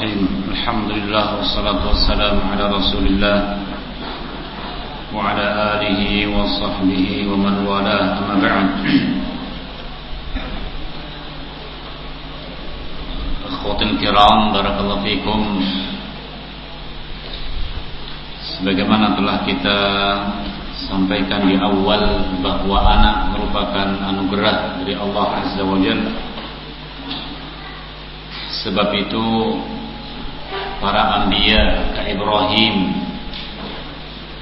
الرحيم الحمد لله والصلاة والسلام على رسول الله وعلى آله وصحبه ومن والاه أما بعد الكرام بارك الله فيكم Sebagaimana telah kita Sampaikan di awal Bahwa anak merupakan anugerah Dari Allah Azza wa Jalla. Sebab itu para anbiya Ibrahim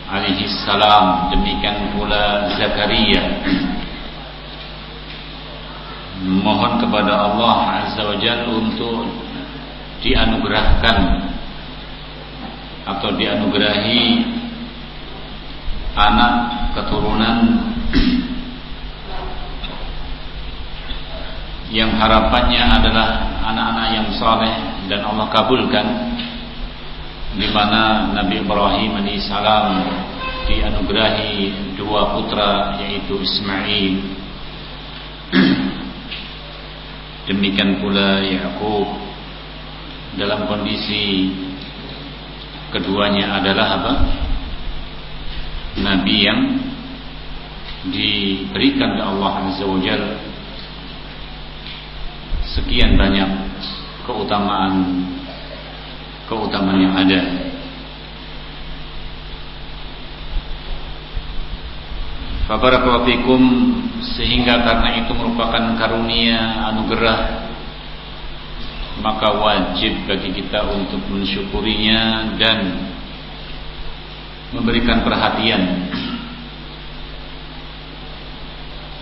alaihi salam. Demikian pula Zakaria. Mohon kepada Allah azza wajalla untuk dianugerahkan atau dianugerahi anak keturunan yang harapannya adalah anak-anak yang saleh dan Allah kabulkan di mana Nabi Ibrahim alaihissalam dianugerahi dua putra yaitu Ismail. Demikian pula Yakub dalam kondisi keduanya adalah apa? Nabi yang diberikan oleh Allah Azza wa Jalla sekian banyak keutamaan keutamaan yang ada. Fabarakallahu fikum sehingga karena itu merupakan karunia anugerah maka wajib bagi kita untuk mensyukurinya dan memberikan perhatian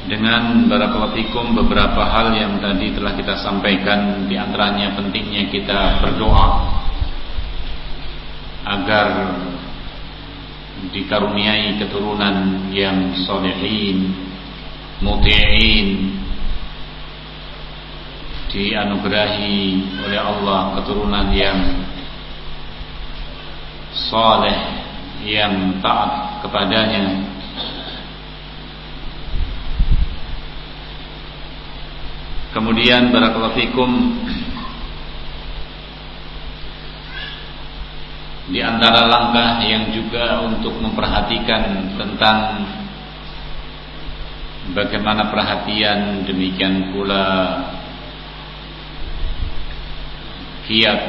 dengan barakallahu beberapa hal yang tadi telah kita sampaikan di antaranya pentingnya kita berdoa agar dikaruniai keturunan yang solehin, muti'in, dianugerahi oleh Allah keturunan yang soleh, yang taat kepadanya. Kemudian barakallahu fikum di antara langkah yang juga untuk memperhatikan tentang bagaimana perhatian demikian pula kiat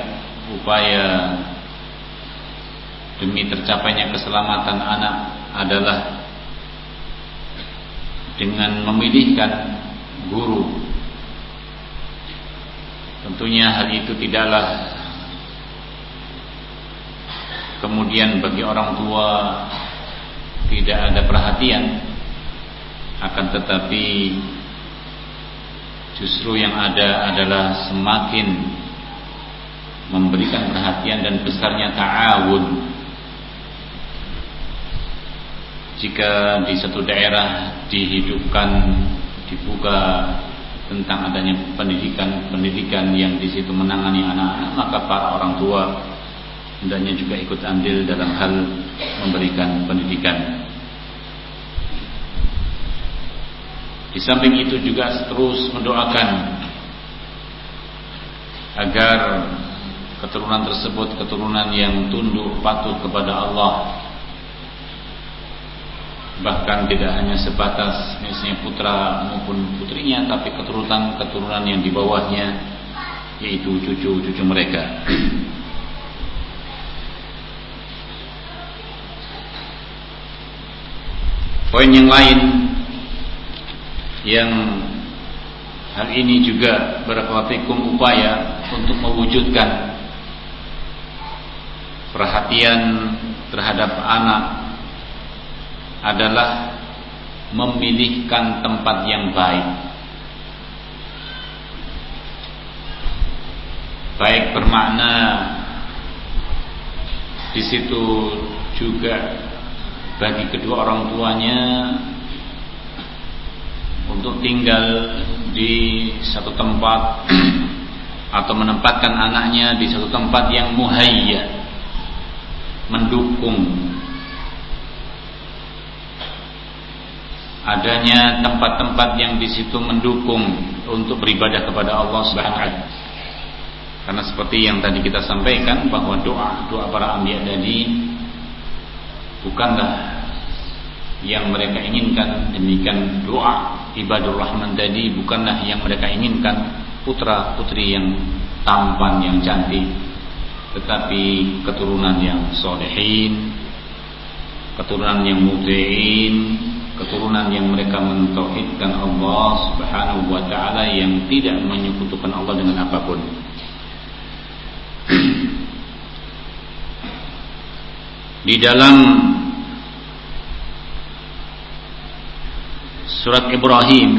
upaya demi tercapainya keselamatan anak adalah dengan memilihkan guru. Tentunya hal itu tidaklah kemudian bagi orang tua tidak ada perhatian. Akan tetapi justru yang ada adalah semakin memberikan perhatian dan besarnya ta'awun. Jika di satu daerah dihidupkan dibuka tentang adanya pendidikan-pendidikan yang di situ menangani anak-anak, maka para orang tua hendaknya juga ikut andil dalam hal memberikan pendidikan. Di samping itu juga terus mendoakan agar keturunan tersebut keturunan yang tunduk patuh kepada Allah bahkan tidak hanya sebatas misalnya putra maupun putrinya tapi keturunan-keturunan yang di bawahnya yaitu cucu-cucu mereka poin yang lain yang hal ini juga berkelafikum upaya untuk mewujudkan perhatian terhadap anak adalah memilihkan tempat yang baik. Baik bermakna di situ juga bagi kedua orang tuanya untuk tinggal di satu tempat atau menempatkan anaknya di satu tempat yang muhayya mendukung adanya tempat-tempat yang di situ mendukung untuk beribadah kepada Allah Subhanahu wa. Karena seperti yang tadi kita sampaikan bahwa doa doa para anbiya tadi bukanlah yang mereka inginkan? Demikian doa ibadur rahman tadi bukanlah yang mereka inginkan? Putra putri yang tampan yang cantik tetapi keturunan yang solehin keturunan yang muti'in keturunan yang mereka mentauhidkan Allah Subhanahu wa taala yang tidak menyekutukan Allah dengan apa pun di dalam surat Ibrahim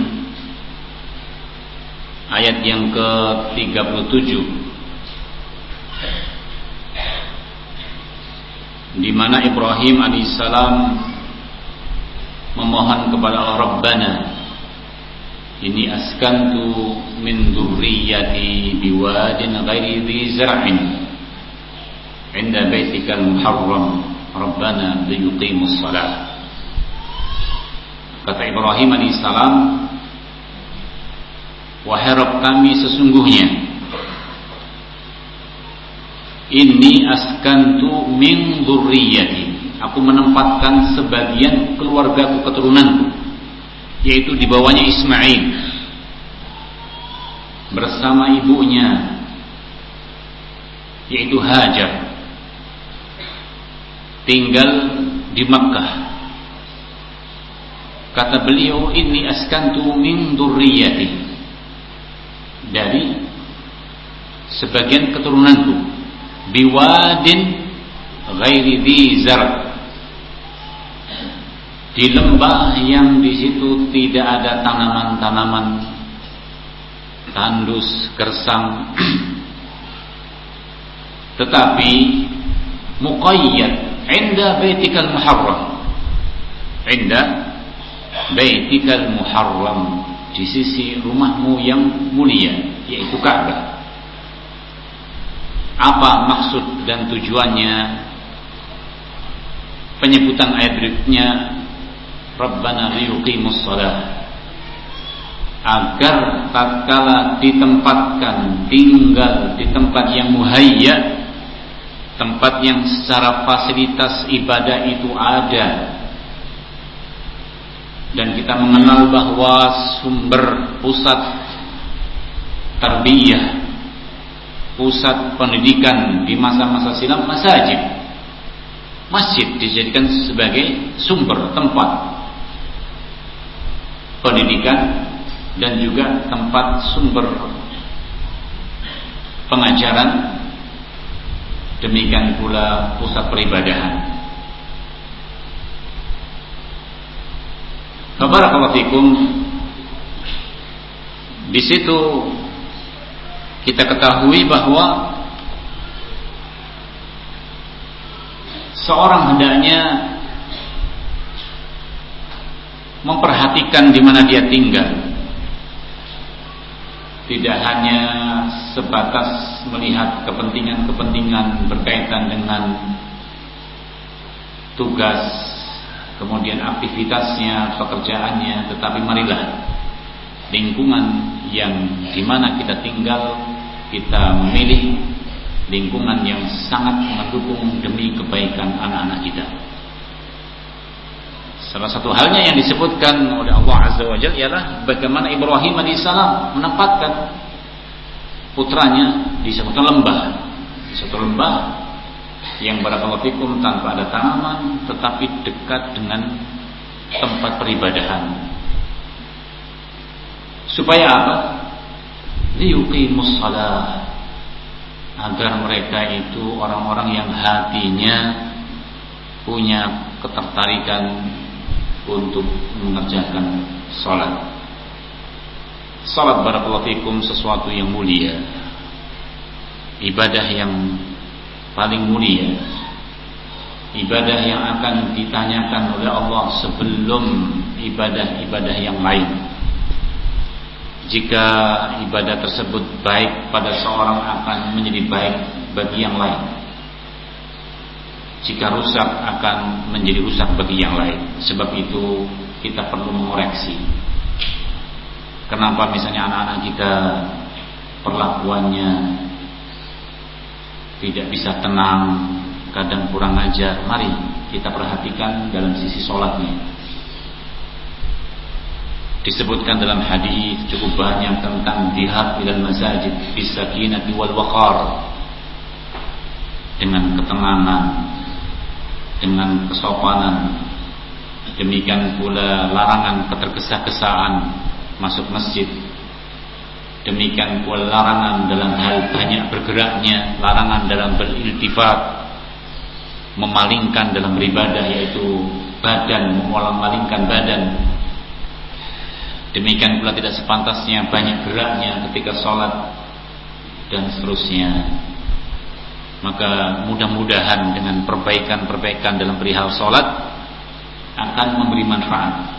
ayat yang ke-37 di mana Ibrahim alaihissalam memohon kepada Allah Rabbana ini askantu min dzurriyyati biwadin ghairi dhi zar'in 'inda baitikal muharram rabbana liyuqimus salat kata Ibrahim alaihissalam wahai Rabb kami sesungguhnya ini askantu min dzurriyyati aku menempatkan sebagian keluargaku keturunanku yaitu di bawahnya Ismail bersama ibunya yaitu Hajar tinggal di Makkah. Kata beliau ini askantu min durriyati dari sebagian keturunanku. Biwadin ghairi dhi zar. Di lembah yang di situ tidak ada tanaman-tanaman. Tandus, gersang, tetapi muqayyad inda baitikal muharram inda baitikal muharram di sisi rumahmu yang mulia yaitu Ka'bah. Apa maksud dan tujuannya? Penyebutan ayat berikutnya Rabbana liyuqimus salah agar tatkala ditempatkan tinggal di tempat yang muhayya tempat yang secara fasilitas ibadah itu ada. Dan kita mengenal bahwa sumber pusat tarbiyah pusat pendidikan di masa-masa silam masjid masjid dijadikan sebagai sumber tempat pendidikan dan juga tempat sumber pengajaran demikian pula pusat peribadahan Barakallahu fikum di situ kita ketahui bahwa seorang hendaknya memperhatikan di mana dia tinggal. Tidak hanya sebatas melihat kepentingan-kepentingan berkaitan dengan tugas, kemudian aktivitasnya, pekerjaannya, tetapi marilah lingkungan yang di mana kita tinggal kita memilih lingkungan yang sangat mendukung demi kebaikan anak-anak kita. Salah satu halnya yang disebutkan oleh Allah Azza wa Jalla ialah bagaimana Ibrahim alaihissalam menempatkan putranya di suatu lembah, di suatu lembah yang barakallahu tanpa ada tanaman tetapi dekat dengan tempat peribadahan. Supaya apa? Liyuqimus shalah agar mereka itu orang-orang yang hatinya punya ketertarikan untuk mengerjakan salat. Salat barakallahu fikum sesuatu yang mulia. Ibadah yang paling mulia. Ibadah yang akan ditanyakan oleh Allah sebelum ibadah-ibadah yang lain. Jika ibadah tersebut baik pada seorang akan menjadi baik bagi yang lain jika rusak akan menjadi rusak bagi yang lain. Sebab itu kita perlu mengoreksi. Kenapa misalnya anak-anak kita perlakuannya tidak bisa tenang, kadang kurang ajar. Mari kita perhatikan dalam sisi sholatnya. Disebutkan dalam hadis cukup banyak tentang dihab ilal masajid bisakinati wal waqar dengan ketenangan, dengan kesopanan. Demikian pula larangan ketergesa-gesaan masuk masjid. Demikian pula larangan dalam hal banyak bergeraknya, larangan dalam beriltifat, memalingkan dalam beribadah yaitu badan, memalingkan badan. Demikian pula tidak sepantasnya banyak geraknya ketika sholat dan seterusnya maka mudah-mudahan dengan perbaikan-perbaikan dalam perihal sholat akan memberi manfaat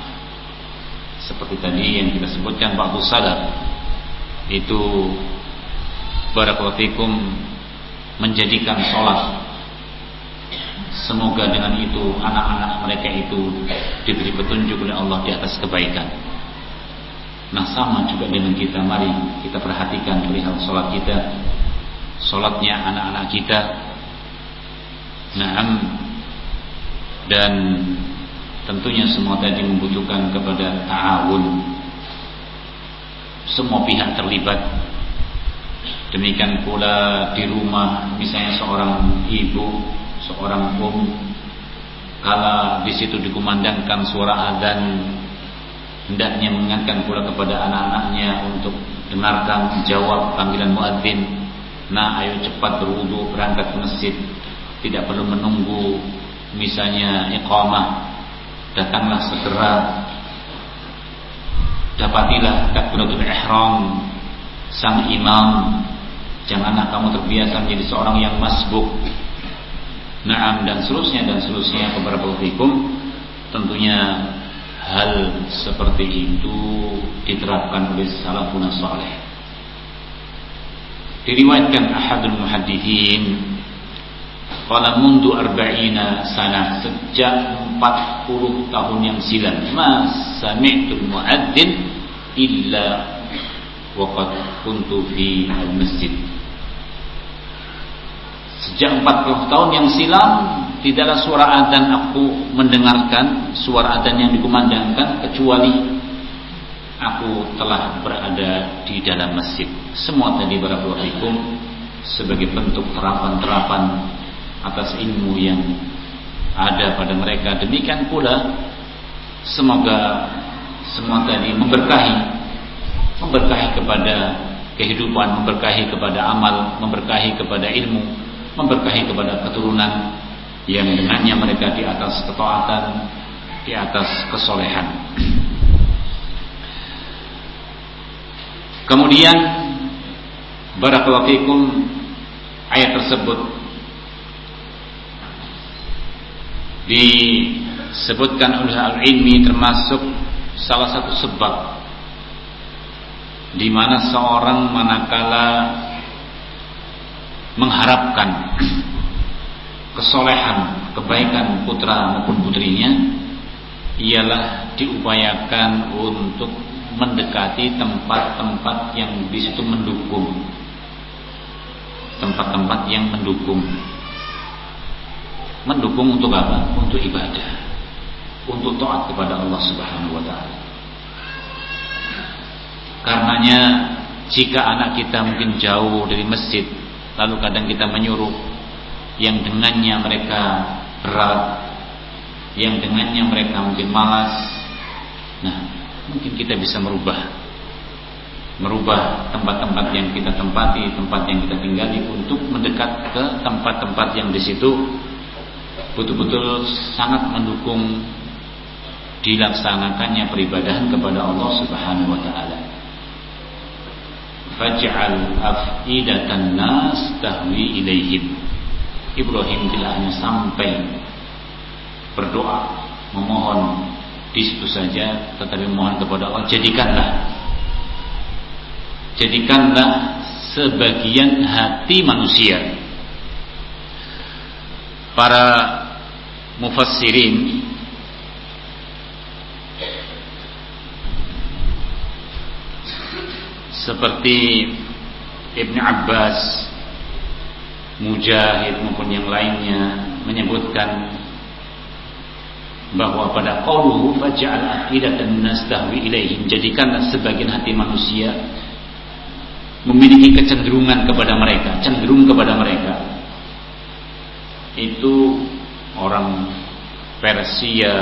seperti tadi yang kita sebutkan waktu sadar itu barakallahu menjadikan sholat. Semoga dengan itu anak-anak mereka itu diberi petunjuk oleh Allah di atas kebaikan. Nah sama juga dengan kita. Mari kita perhatikan perihal sholat kita Sholatnya anak-anak kita. Naam. Dan Tentunya semua tadi membutuhkan kepada ta'awun. Semua pihak terlibat. Demikian pula di rumah Misalnya seorang ibu Seorang um Kala di situ dikumandangkan suara azan hendaknya mengingatkan pula kepada anak-anaknya untuk dengarkan jawab panggilan muadzin. Nah ayo cepat berwudu berangkat ke masjid. Tidak perlu menunggu Misalnya iqamah Datanglah segera. Dapatilah takbiratul ihram Sang imam. Janganlah kamu terbiasa menjadi seorang yang masbuk. Naam dan seterusnya dan seterusnya beberapa hukum tentunya hal seperti itu diterapkan oleh salafun saleh diriwayatkan ahadul muhaddithin qala mundu arba'ina sana. Sejak 40 tahun yang silam. Ma sami'tu muadzin illa waqad kuntu fi al-masjid. Sejak 40 tahun yang silam tidaklah suara adzan aku mendengarkan suara adzan yang dikumandangkan kecuali aku telah berada di dalam masjid. Semua tadi barakallahu sebagai bentuk terapan-terapan atas ilmu yang ada pada mereka. Demikian pula semoga semua tadi memberkahi memberkahi kepada kehidupan, memberkahi kepada amal, memberkahi kepada ilmu, memberkahi kepada keturunan yang dengannya mereka di atas ketaatan, di atas kesolehan. Kemudian barakallahu fikum ayat tersebut disebutkan oleh al-ilmi termasuk salah satu sebab di mana seorang manakala mengharapkan kesolehan, kebaikan putra maupun putrinya ialah diupayakan untuk mendekati tempat-tempat yang di situ mendukung. Tempat-tempat yang mendukung mendukung untuk apa? untuk ibadah. Untuk taat kepada Allah Subhanahu wa taala. Karenanya jika anak kita mungkin jauh dari masjid lalu kadang kita menyuruh yang dengannya mereka berat yang dengannya mereka mungkin malas nah mungkin kita bisa merubah. Merubah tempat-tempat yang kita tempati, tempat yang kita tinggali untuk mendekat ke tempat-tempat yang di situ betul-betul sangat mendukung dilaksanakannya peribadahan kepada Allah Subhanahu wa taala. Faj'al af'idatan nas tahwi ilaihim. Ibrahim tidak hanya sampai berdoa memohon di situ saja tetapi mohon kepada Allah jadikanlah jadikanlah sebagian hati manusia para mufassirin seperti Ibn Abbas Mujahid maupun yang lainnya menyebutkan bahwa pada qauluhu faj'al afidatan nas tahwi ilaihim jadikanlah sebagian hati manusia memiliki kecenderungan kepada mereka, cenderung kepada mereka. Itu orang Persia,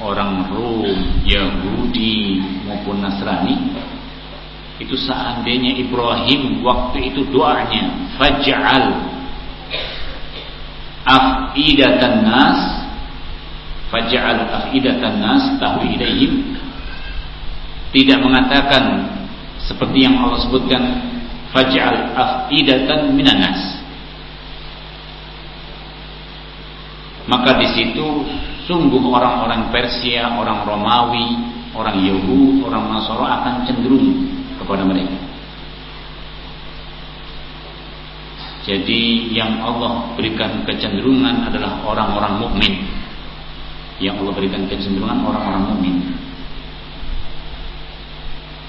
orang Rom, Yahudi maupun Nasrani itu seandainya Ibrahim waktu itu doanya faj'al afidatan nas faj'al afidatan nas tahwi tidak mengatakan seperti yang Allah sebutkan faj'al afidatan minan nas maka di situ sungguh orang-orang Persia, orang Romawi, orang Yahudi, orang Nasara akan cenderung kepada mereka. Jadi yang Allah berikan kecenderungan adalah orang-orang mukmin. Yang Allah berikan kecenderungan orang-orang mukmin.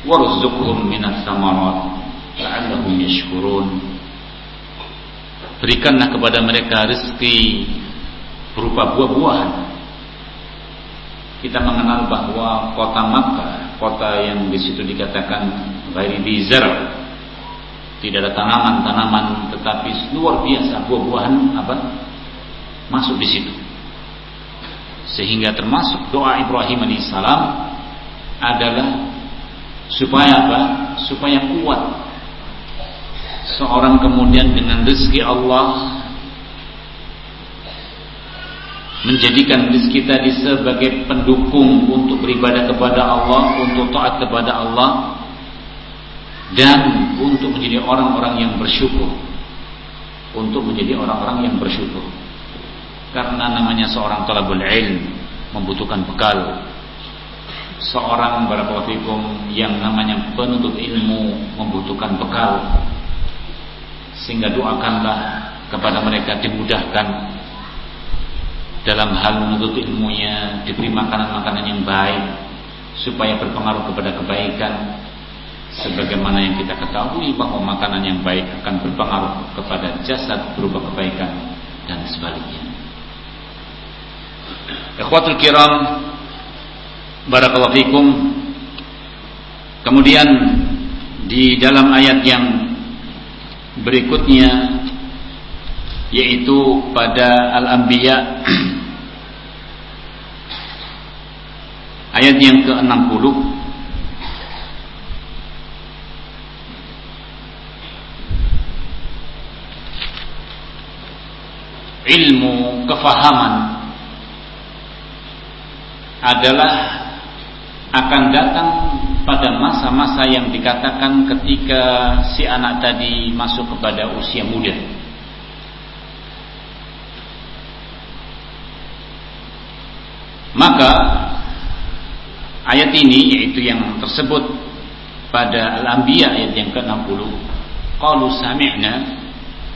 Warzuqhum minas samarat la'allahum yashkurun. Berikanlah kepada mereka rezeki berupa buah-buahan kita mengenal bahwa kota Makkah, kota yang di situ dikatakan ghairi bizar, tidak ada tanaman-tanaman tetapi luar biasa buah-buahan apa? masuk di situ. Sehingga termasuk doa Ibrahim alaihissalam adalah supaya apa? Supaya kuat seorang kemudian dengan rezeki Allah menjadikan rezeki tadi sebagai pendukung untuk beribadah kepada Allah, untuk taat kepada Allah dan untuk menjadi orang-orang yang bersyukur. Untuk menjadi orang-orang yang bersyukur. Karena namanya seorang talabul ilm membutuhkan bekal. Seorang barakallahu yang namanya penuntut ilmu membutuhkan bekal. Sehingga doakanlah kepada mereka dimudahkan dalam hal menuntut ilmunya diberi makanan-makanan yang baik supaya berpengaruh kepada kebaikan. Sebagaimana yang kita ketahui bahwa makanan yang baik akan berpengaruh kepada jasad berupa kebaikan dan sebaliknya. Ikhwatul kiram Barakallahu Kemudian Di dalam ayat yang Berikutnya Yaitu pada Al-Anbiya Ayat yang ke-60 Ilmu kefahaman adalah akan datang pada masa-masa yang dikatakan ketika si anak tadi masuk kepada usia muda. Maka Ayat ini yaitu yang tersebut pada Al-Anbiya ayat yang ke-60. Qalu sami'na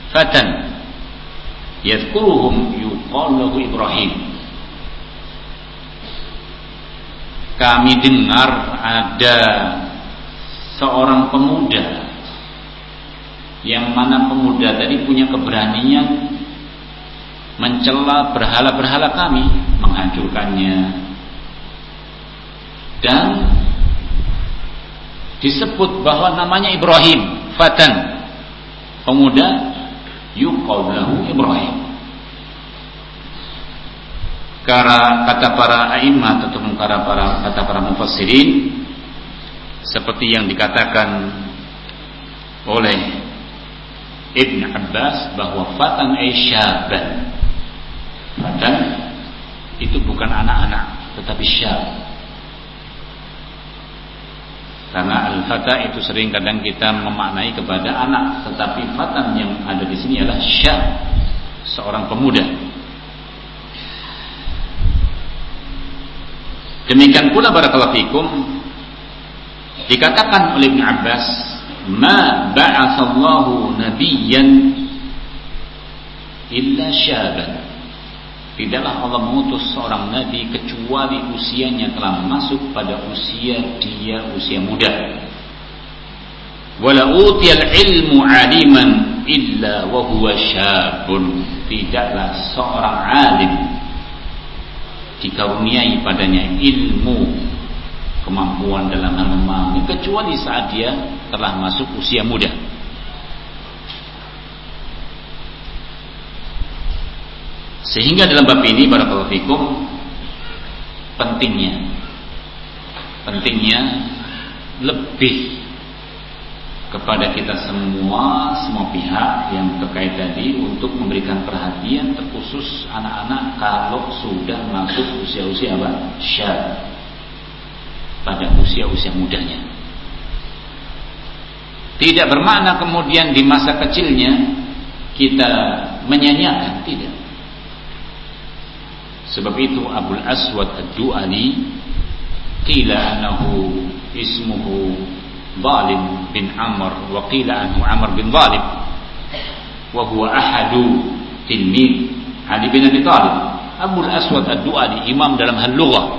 fatan yadhkuruhum yuqalu Ibrahim. Kami dengar ada seorang pemuda yang mana pemuda tadi punya keberanian mencela berhala-berhala kami, menghancurkannya, dan disebut bahwa namanya Ibrahim fatan pemuda yuqalu Ibrahim. Kara, kata para a'immah atau kata para kata para mufassirin seperti yang dikatakan oleh Ibn Abbas bahwa fatan syaban. Fatan itu bukan anak-anak tetapi syab karena al-fata itu sering kadang kita memaknai kepada anak, tetapi fatan yang ada di sini adalah syab, seorang pemuda. Demikian pula barakallahu fikum dikatakan oleh Ibn Abbas, "Ma ba'atsallahu nabiyyan illa syaban." Tidaklah Allah mengutus seorang nabi kecuali usianya telah masuk pada usia dia usia muda. Wala utiyal ilmu aliman illa wa huwa syabun tidaklah seorang alim dikaruniai padanya ilmu kemampuan dalam hal memahami kecuali saat dia telah masuk usia muda sehingga dalam bab ini barakallahu fikum pentingnya pentingnya lebih kepada kita semua semua pihak yang terkait tadi untuk memberikan perhatian terkhusus anak-anak kalau sudah masuk usia-usia apa? syab pada usia-usia mudanya. Tidak bermakna kemudian di masa kecilnya kita menyanyiakan tidak Sebab itu Abdul Aswad Ad-Du'ali qila annahu ismuhu Zalim bin Amr wa qila anhu Amr bin Zalim wa huwa ahadu tilmid Ali bin Abi Thalib. Abdul Aswad Ad-Du'ali imam dalam hal lughah.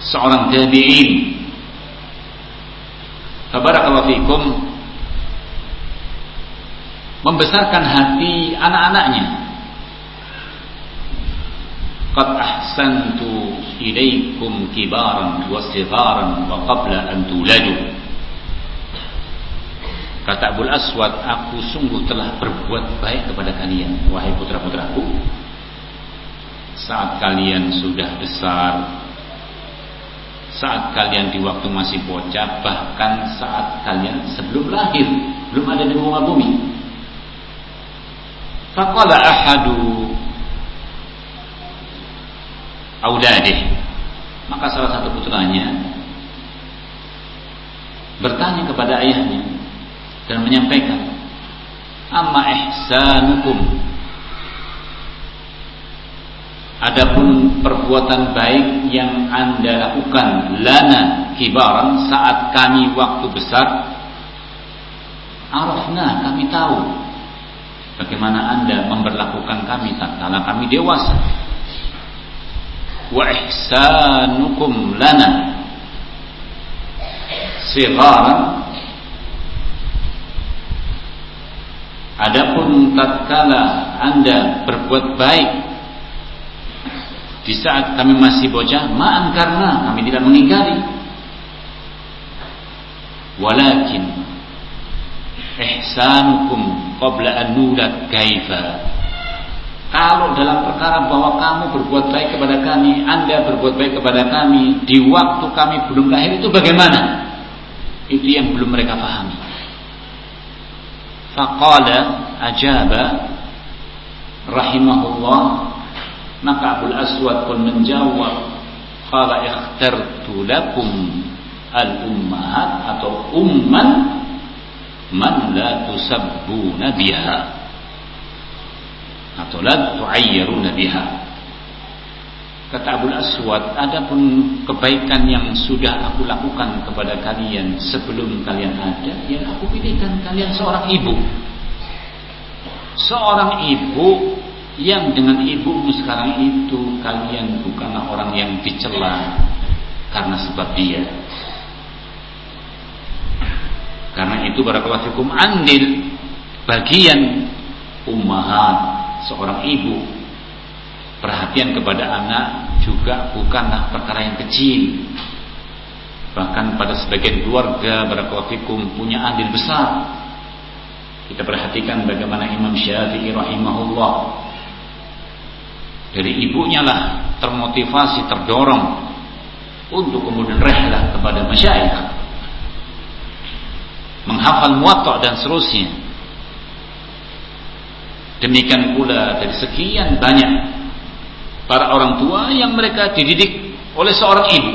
Seorang tabi'in. Fabarakallahu fikum membesarkan hati anak-anaknya قد أحسنت إليكم كبارا وصغارا وقبل أن تولدوا Kata Abul Aswad, aku sungguh telah berbuat baik kepada kalian, wahai putra-putraku. Saat kalian sudah besar, saat kalian di waktu masih bocah, bahkan saat kalian sebelum lahir, belum ada di muka bumi. Faqala ahadu auladih maka salah satu putranya bertanya kepada ayahnya dan menyampaikan amma ihsanukum? Adapun perbuatan baik yang anda lakukan lana kibaran saat kami waktu besar Arafna kami tahu Bagaimana anda memperlakukan kami tatkala kami dewasa wa ihsanukum lana. Adapun tatkala Anda berbuat baik di saat kami masih bocah, ma'an karena kami tidak mengingkari. Walakin ihsanukum qabla an nulad kaifa kalau dalam perkara bahwa kamu berbuat baik kepada kami, Anda berbuat baik kepada kami di waktu kami belum lahir itu bagaimana? Itu yang belum mereka pahami. Faqala ajaba rahimahullah maka Abdul Aswad pun menjawab qala ikhtartu lakum al-ummahat atau umman man la tusabbuna biha atau la tu'ayyaruna biha. Kata Abu Aswad adapun kebaikan yang sudah aku lakukan kepada kalian sebelum kalian ada yang aku pilihkan kalian seorang ibu. Seorang ibu yang dengan ibumu sekarang itu kalian bukanlah orang yang dicela karena sebab dia. Karena itu barakallahu fikum andil bagian ummahat seorang ibu. Perhatian kepada anak juga bukanlah perkara yang kecil. Bahkan pada sebagian keluarga barakallahu punya andil besar. Kita perhatikan bagaimana Imam Syafi'i rahimahullah. Dari ibunya lah termotivasi terdorong untuk kemudian rehlah kepada masyayikh. Menghafal muwatta dan seterusnya Demikian pula dari sekian banyak para orang tua yang mereka dididik oleh seorang ibu.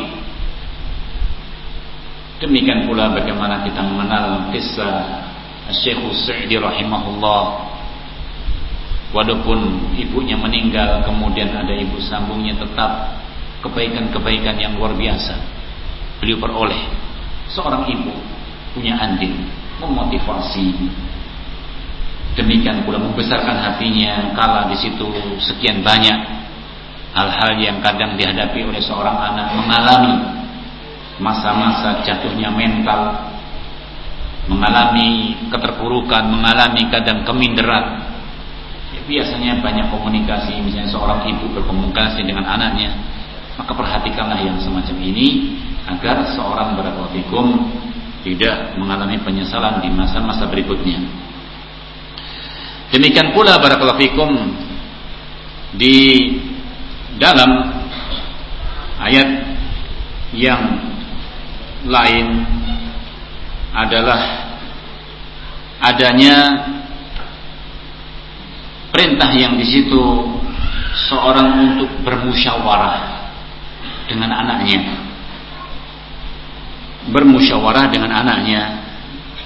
Demikian pula bagaimana kita mengenal kisah Syekh Sa'di rahimahullah. Walaupun ibunya meninggal kemudian ada ibu sambungnya tetap kebaikan-kebaikan yang luar biasa beliau peroleh. Seorang ibu punya andil memotivasi Demikian pula membesarkan hatinya kala di situ sekian banyak hal-hal yang kadang dihadapi oleh seorang anak mengalami masa-masa jatuhnya mental mengalami keterpurukan, mengalami kadang keminderan. Ya, biasanya banyak komunikasi, misalnya seorang ibu berkomunikasi dengan anaknya, maka perhatikanlah yang semacam ini agar seorang barakallahu tidak mengalami penyesalan di masa-masa berikutnya. Demikian pula barakallahu di dalam ayat yang lain adalah adanya perintah yang di situ seorang untuk bermusyawarah dengan anaknya. Bermusyawarah dengan anaknya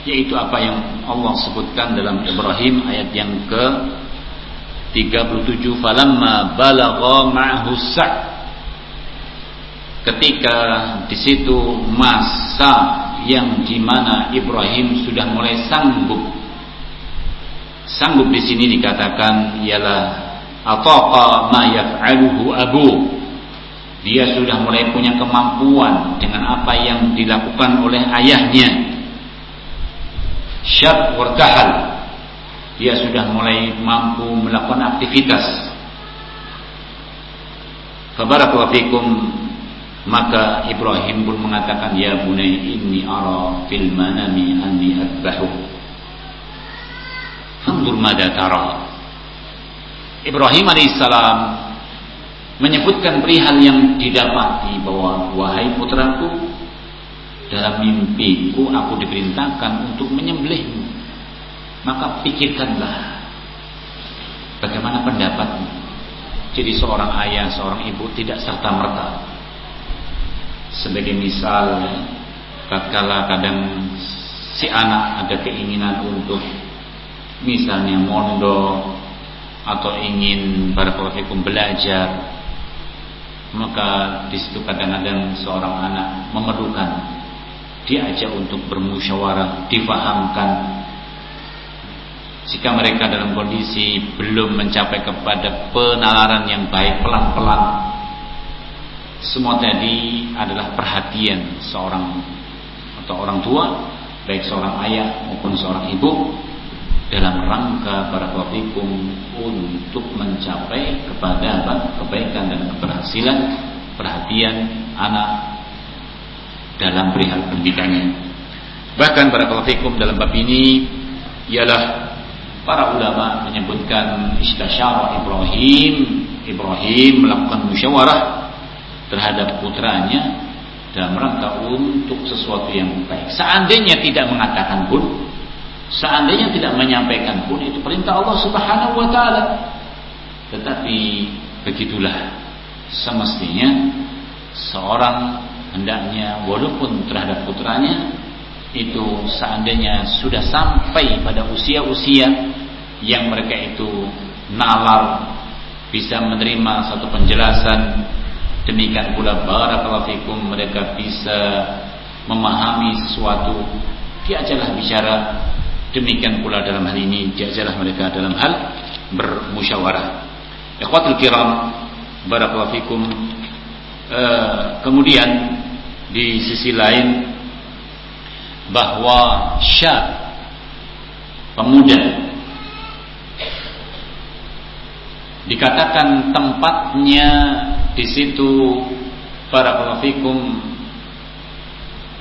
yaitu apa yang Allah sebutkan dalam Ibrahim ayat yang ke 37 falamma balagha ma'hu ketika di situ masa yang di mana Ibrahim sudah mulai sanggup. Sanggup di sini dikatakan ialah ataqa ma yaf'aluhu abu. Dia sudah mulai punya kemampuan dengan apa yang dilakukan oleh ayahnya syab wartahal dia sudah mulai mampu melakukan aktivitas Fabarakallahu fikum maka Ibrahim pun mengatakan ya bunai inni ara fil manami anni adbahu. Fanzur mada tara. Ibrahim alaihissalam menyebutkan perihal yang didapati bahwa wahai putraku dalam mimpiku aku diperintahkan untuk menyembelihmu. Maka pikirkanlah bagaimana pendapatmu. Jadi seorang ayah, seorang ibu tidak serta merta sebagai misal tatkala kadang si anak ada keinginan untuk misalnya mondok atau ingin barakallahu belajar maka di situ kadang-kadang seorang anak memerlukan diajak untuk bermusyawarah difahamkan jika mereka dalam kondisi belum mencapai kepada penalaran yang baik pelan-pelan. Semua tadi adalah perhatian seorang atau orang tua, baik seorang ayah maupun seorang ibu dalam rangka para pelaku untuk mencapai kepada kebaikan dan keberhasilan perhatian anak dalam perihal pendidikannya. Bahkan para pelaku dalam bab ini ialah para ulama menyebutkan istasyara Ibrahim Ibrahim melakukan musyawarah terhadap putranya dalam rangka untuk sesuatu yang baik. Seandainya tidak mengatakan pun, seandainya tidak menyampaikan pun itu perintah Allah Subhanahu wa taala. Tetapi begitulah semestinya seorang hendaknya walaupun terhadap putranya itu seandainya sudah sampai pada usia-usia yang mereka itu nalar bisa menerima satu penjelasan Demikian pula barakallahu fikum mereka bisa memahami sesuatu. Diajarlah bicara demikian pula dalam hal ini diajarlah mereka dalam hal bermusyawarah. Ikhwatul kiram barakallahu fikum e, kemudian di sisi lain bahwa syab pemuda dikatakan tempatnya di situ para pelafikum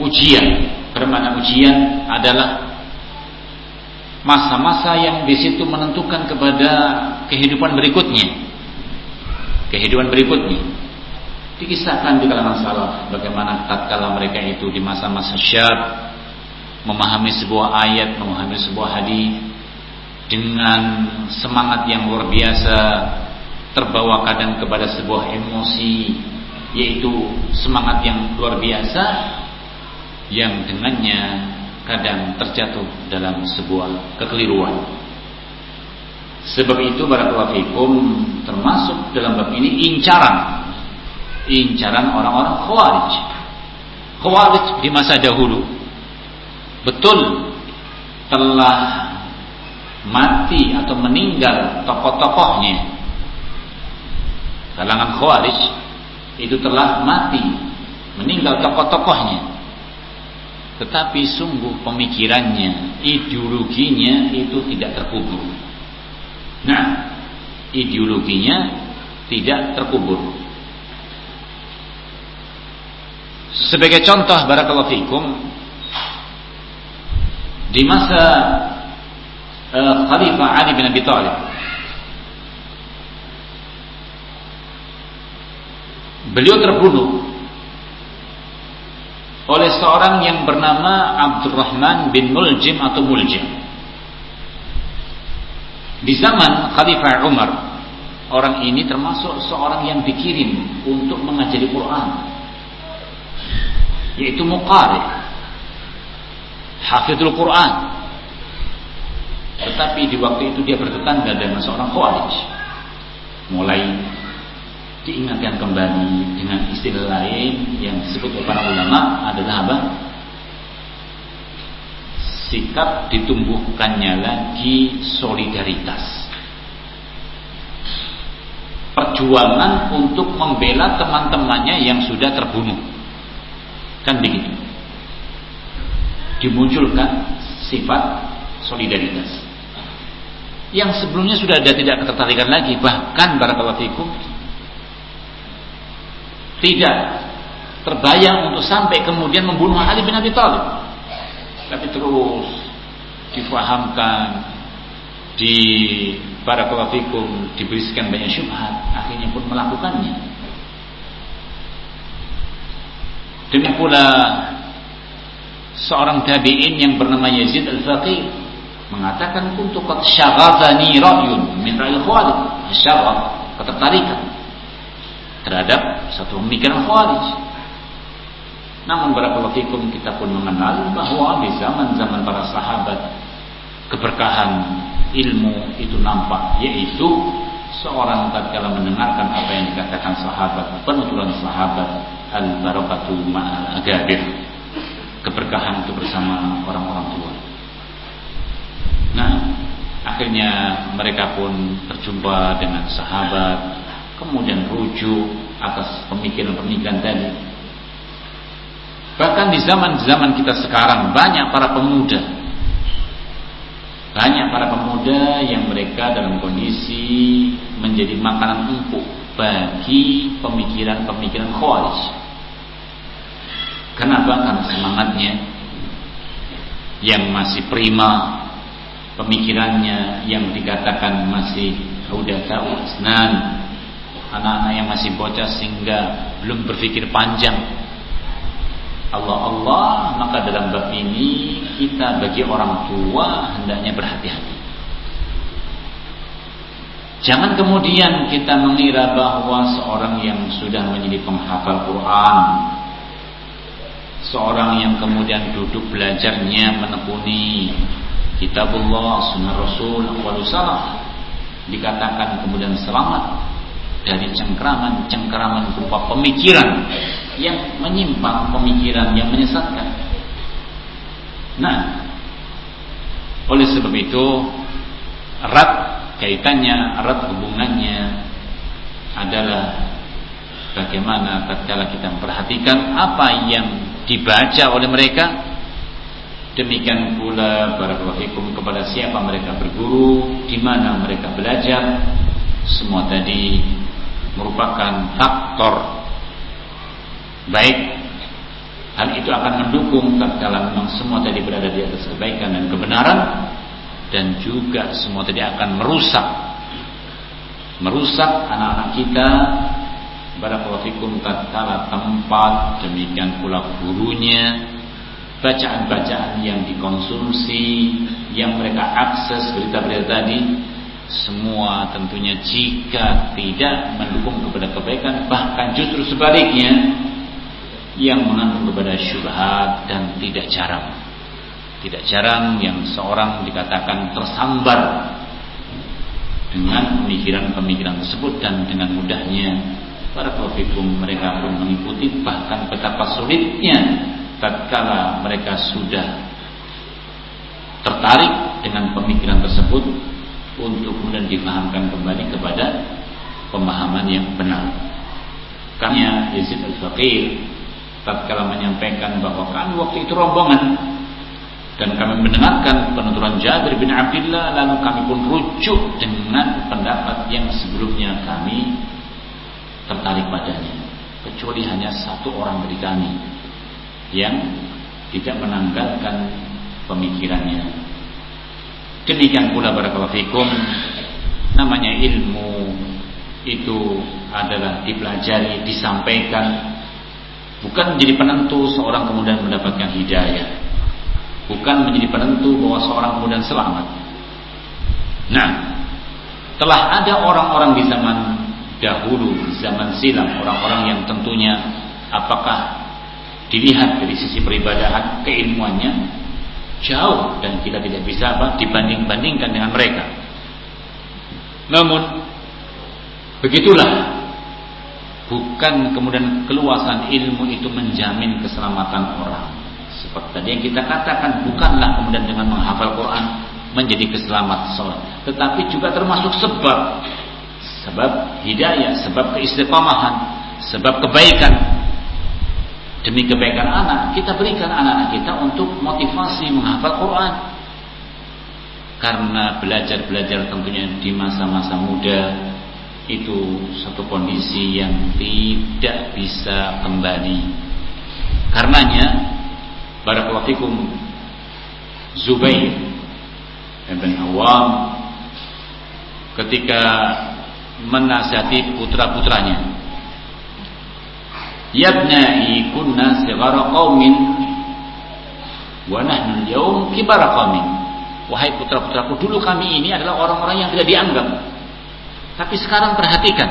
ujian. Bermana ujian adalah masa-masa yang di situ menentukan kepada kehidupan berikutnya. Kehidupan berikutnya dikisahkan di kalangan salaf bagaimana tatkala mereka itu di masa-masa syab memahami sebuah ayat memahami sebuah hadis dengan semangat yang luar biasa terbawa kadang kepada sebuah emosi yaitu semangat yang luar biasa yang dengannya kadang terjatuh dalam sebuah kekeliruan. Sebab itu barakallahu fikum termasuk dalam bab ini incaran incaran orang-orang khawarij. Khawarij di masa dahulu betul telah mati atau meninggal tokoh-tokohnya kalangan khawarij itu telah mati meninggal tokoh-tokohnya tetapi sungguh pemikirannya, ideologinya itu tidak terkubur. Nah, ideologinya tidak terkubur. Sebagai contoh barakallahu fikum di masa uh, Khalifah Ali bin Abi Thalib beliau terbunuh oleh seorang yang bernama Abdurrahman bin Muljim atau Muljim. Di zaman Khalifah Umar, orang ini termasuk seorang yang dikirim untuk mengajari Quran, yaitu Muqari, Hafidul Quran. Tetapi di waktu itu dia bertetangga dengan seorang Khawarij. Mulai diingatkan kembali dengan istilah lain yang disebut oleh para ulama adalah apa? Sikap ditumbuhkannya lagi solidaritas. Perjuangan untuk membela teman-temannya yang sudah terbunuh. Kan begitu. Dimunculkan sifat solidaritas. Yang sebelumnya sudah ada tidak ketertarikan lagi, bahkan barakallahu fikum tidak terbayang untuk sampai kemudian membunuh Ali bin Abi Thalib. Tapi terus difahamkan di para kawafikum diberikan banyak syubhat, akhirnya pun melakukannya. Demikian pula seorang tabi'in yang bernama Yazid Al-Faqih mengatakan untuk qad syaghadani ra'yun min Khalid, syaghad, ketertarikan terhadap satu pemikiran khawarij. Namun barakallahu fikum kita pun mengenal bahwa di zaman-zaman para sahabat keberkahan ilmu itu nampak yaitu seorang tatkala mendengarkan apa yang dikatakan sahabat penuturan sahabat al barakatu ma'al agabir keberkahan itu bersama orang-orang tua nah akhirnya mereka pun berjumpa dengan sahabat kemudian rujuk atas pemikiran-pemikiran tadi. Bahkan di zaman-zaman kita sekarang banyak para pemuda banyak para pemuda yang mereka dalam kondisi menjadi makanan empuk bagi pemikiran-pemikiran khawarij. Kenapa? Karena semangatnya. Yang masih prima, pemikirannya yang dikatakan masih udah tahu asnan, anak-anak yang masih bocah sehingga belum berpikir panjang. Allah Allah maka dalam bab ini kita bagi orang tua hendaknya berhati-hati. Jangan kemudian kita mengira bahwa seorang yang sudah menjadi penghafal Quran seorang yang kemudian duduk belajarnya menekuni kitabullah sunnah rasul awal dikatakan kemudian selamat dari cengkeraman-cengkeraman berupa pemikiran yang menyimpang, pemikiran yang menyesatkan. Nah, oleh sebab itu erat kaitannya, erat hubungannya adalah bagaimana tatkala kita memperhatikan apa yang dibaca oleh mereka. Demikian pula barakallahu fikum kepada siapa mereka berguru di mana mereka belajar semua tadi merupakan faktor. Baik hal itu akan mendukung tatkala memang semua tadi berada di atas kebaikan dan kebenaran dan juga semua tadi akan merusak merusak anak-anak kita fikum tatkala tempat demikian pula gurunya. Bacaan-bacaan yang dikonsumsi yang mereka akses berita-berita tadi semua tentunya jika tidak mendukung kepada kebaikan bahkan justru sebaliknya yang mengandung kepada syubhat dan tidak jarang. Tidak jarang yang seorang dikatakan tersambar dengan pemikiran-pemikiran tersebut dan dengan mudahnya para profikum mereka pun mengikuti bahkan betapa sulitnya tatkala mereka sudah tertarik dengan pemikiran tersebut untuk kemudian dipahamkan kembali kepada pemahaman yang benar. Karena Yazid al-Faqir tatkala menyampaikan bahwa kami waktu itu rombongan dan kami mendengarkan penuturan Jabir bin Abdullah lalu kami pun rujuk dengan pendapat yang sebelumnya kami tertarik padanya. Kecuali hanya satu orang dari kami yang tidak menanggalkan pemikirannya. Demikian pula barakallahu fikum namanya ilmu itu adalah dipelajari, disampaikan bukan menjadi penentu seorang kemudian mendapatkan hidayah. Bukan menjadi penentu bahwa seorang kemudian selamat. Nah telah ada orang-orang di zaman dahulu zaman silam orang-orang yang tentunya apakah dilihat dari sisi peribadahan keilmuannya jauh dan kita tidak bisa apa dibanding-bandingkan dengan mereka. Namun begitulah. Bukan kemudian keluasan ilmu itu menjamin keselamatan orang. Seperti tadi yang kita katakan bukanlah kemudian dengan menghafal Quran menjadi keselamat sholat. Tetapi juga termasuk sebab sebab hidayah sebab keistiqamahan sebab kebaikan demi kebaikan anak kita berikan anak-anak kita untuk motivasi menghafal Quran karena belajar-belajar tentunya di masa-masa muda itu satu kondisi yang tidak bisa kembali. Karenanya barakallahu fikum Zubair bin Awam ketika menasihati putra-putranya. Yabnai kunna sighara qaumin wa nahnu kibara qaumin. Wahai putra-putraku dulu kami ini adalah orang-orang yang tidak dianggap. Tapi sekarang perhatikan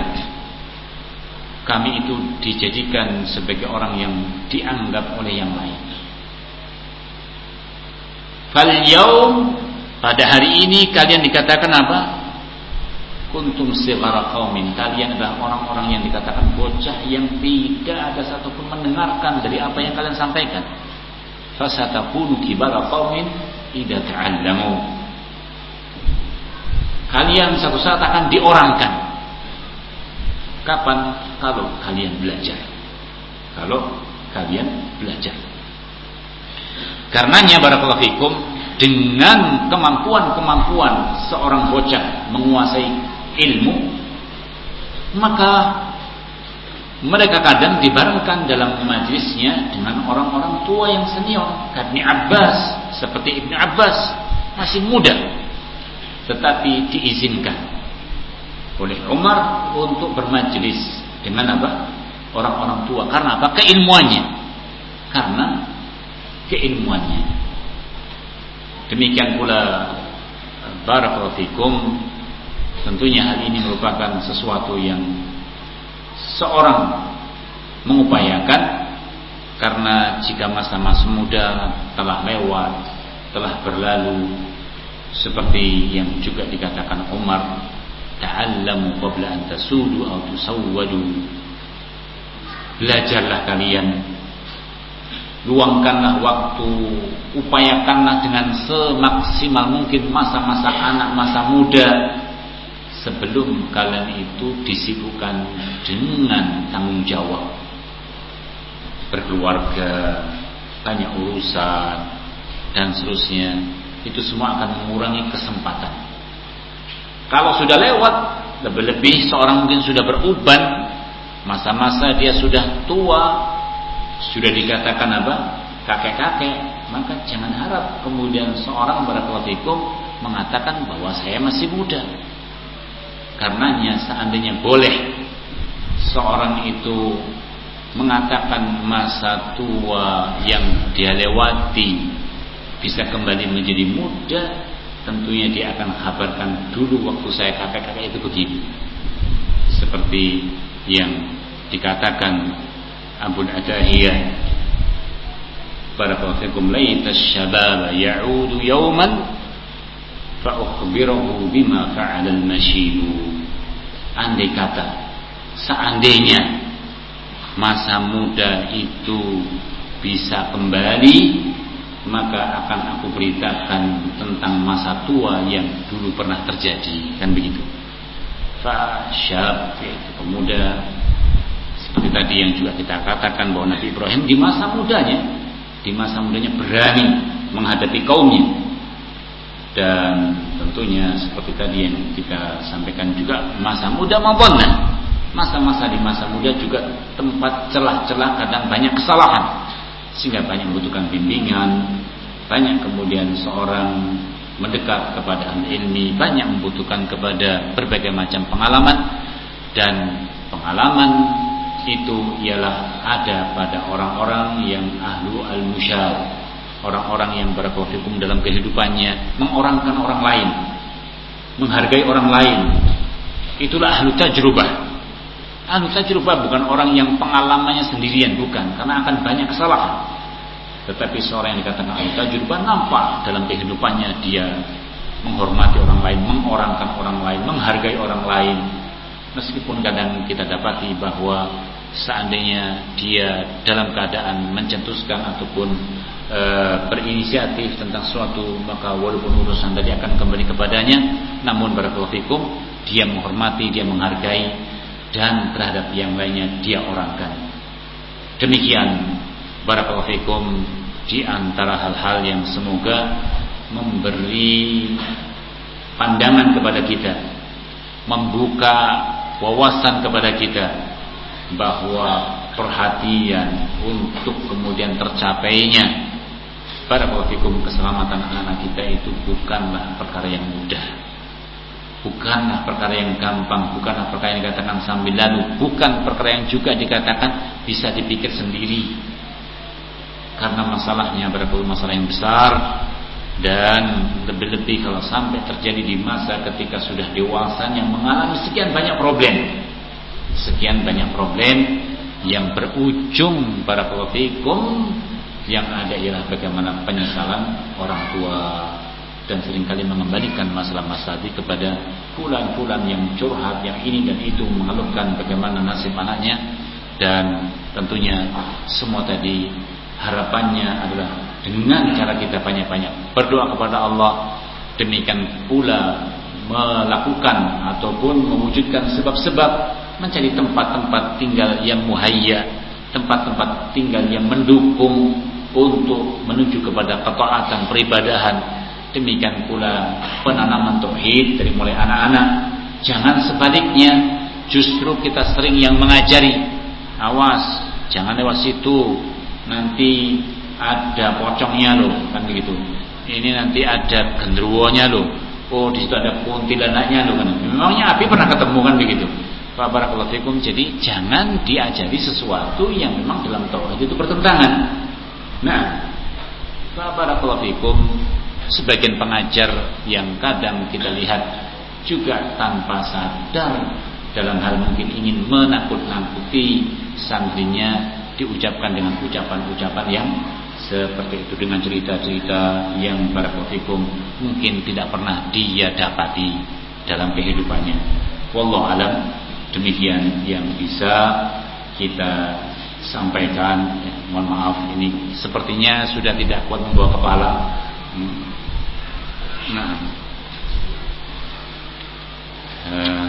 Kami itu dijadikan sebagai orang yang dianggap oleh yang lain. Fal yaum pada hari ini kalian dikatakan apa? Kuntum sighara qaumin. Kalian adalah orang-orang yang dikatakan bocah yang tidak ada satupun mendengarkan dari apa yang kalian sampaikan. Fasatakunu kibara qaumin idza ta'allamu kalian satu saat akan diorangkan. Kapan? Kalau kalian belajar. Kalau kalian belajar. Karenanya barakallahu fikum dengan kemampuan-kemampuan seorang bocah menguasai ilmu maka mereka kadang dibarengkan dalam majlisnya dengan orang-orang tua yang senior Ibn Abbas seperti Ibn Abbas masih muda tetapi diizinkan oleh Umar untuk bermajlis dengan apa? Orang-orang tua. Karena apa? Keilmuannya. Karena keilmuannya. Demikian pula barakallahu tentunya hal ini merupakan sesuatu yang seorang mengupayakan karena jika masa-masa muda telah lewat, telah berlalu seperti yang juga dikatakan Umar ta'allamu qabla an tasudu atau tusawwadu. Belajarlah kalian luangkanlah waktu upayakanlah dengan semaksimal mungkin masa-masa anak masa muda sebelum kalian itu disibukkan dengan tanggung jawab berkeluarga banyak urusan dan seterusnya itu semua akan mengurangi kesempatan. Kalau sudah lewat, lebih-lebih seorang mungkin sudah beruban, masa-masa dia sudah tua, sudah dikatakan apa? kakek-kakek, maka jangan harap kemudian seorang barakallahu mengatakan bahwa saya masih muda. Karenanya seandainya boleh seorang itu mengatakan masa tua yang dia lewati bisa kembali menjadi muda tentunya dia akan kabarkan dulu waktu saya kakek-kakek itu begini. Seperti yang dikatakan Abu Atahiyah Barakallahu laita syababa ya'udu yawman fa ukhbirahu bima fa'ala al-mashibu andai kata seandainya masa muda itu bisa kembali maka akan aku beritakan tentang masa tua yang dulu pernah terjadi. Kan begitu? Fa syab yaitu pemuda. Seperti tadi yang juga kita katakan bahwa Nabi Ibrahim di masa mudanya di masa mudanya berani menghadapi kaumnya dan tentunya seperti tadi yang kita sampaikan juga masa muda maupun masa-masa di masa muda juga tempat celah-celah kadang banyak kesalahan. Sehingga banyak membutuhkan bimbingan banyak kemudian seorang mendekat kepada ilmi banyak membutuhkan kepada berbagai macam pengalaman. Dan pengalaman itu ialah ada pada orang-orang yang ahlu al-musyar orang-orang yang berkofikum dalam kehidupannya mengorangkan orang lain menghargai orang lain. Itulah ahlu tajrubah. Ahlu tajrubah bukan orang yang pengalamannya sendirian bukan karena akan banyak kesalahan. Tetapi seorang yang dikatakan ahlu tajrubah nampak dalam kehidupannya dia menghormati orang lain mengorangkan orang lain menghargai orang lain. Meskipun kadang kita dapati bahwa seandainya dia dalam keadaan mencetuskan ataupun e, berinisiatif tentang suatu maka walaupun urusan tadi akan kembali kepadanya namun barakallahu fikum dia menghormati dia menghargai dan terhadap yang lainnya dia orangkan. Demikian barakallahu fikum di antara hal-hal yang semoga memberi pandangan kepada kita membuka wawasan kepada kita bahwa perhatian untuk kemudian tercapainya. Para fikum keselamatan anak-anak kita itu bukanlah perkara yang mudah. Bukanlah perkara yang gampang bukanlah perkara yang dikatakan sambil lalu bukan perkara yang juga dikatakan bisa dipikir sendiri. Karena masalahnya berapa masalah yang besar dan lebih-lebih kalau sampai terjadi di masa ketika sudah dewasa yang mengalami sekian banyak problem sekian banyak problem yang berujung para fikum yang ada ialah bagaimana penyesalan orang tua dan seringkali mengembalikan masalah-masalah tadi kepada fulan-fulan yang curhat yang ini dan itu mengeluhkan bagaimana nasib anaknya. Dan tentunya semua tadi harapannya adalah dengan cara kita banyak-banyak berdoa kepada Allah demikian pula melakukan ataupun mewujudkan sebab-sebab mencari tempat-tempat tinggal yang muhayya tempat-tempat tinggal yang mendukung untuk menuju kepada ketaatan peribadahan. Demikian pula penanaman tauhid dari mulai anak-anak. Jangan sebaliknya justru kita sering yang mengajari awas jangan lewat situ nanti ada pocongnya loh kan begitu. Ini nanti ada gendruwonya loh oh di situ ada kuntilanaknya loh kan. Memangnya api pernah ketemu kan begitu Pak Barakallahu Fikum. Jadi jangan diajari sesuatu yang memang dalam tauhid itu pertentangan nah Pak Barakallahu Fikum. Sebagian pengajar yang kadang kita lihat juga tanpa sadar dalam hal mungkin ingin menakut-nakuti santrinya diucapkan dengan ucapan-ucapan yang seperti itu dengan cerita-cerita yang barakallahu mungkin tidak pernah dia dapati dalam kehidupannya. Wallahu alam demikian yang bisa kita sampaikan. Eh, mohon maaf ini sepertinya sudah tidak kuat membawa kepala. Hmm. Nah. Eh.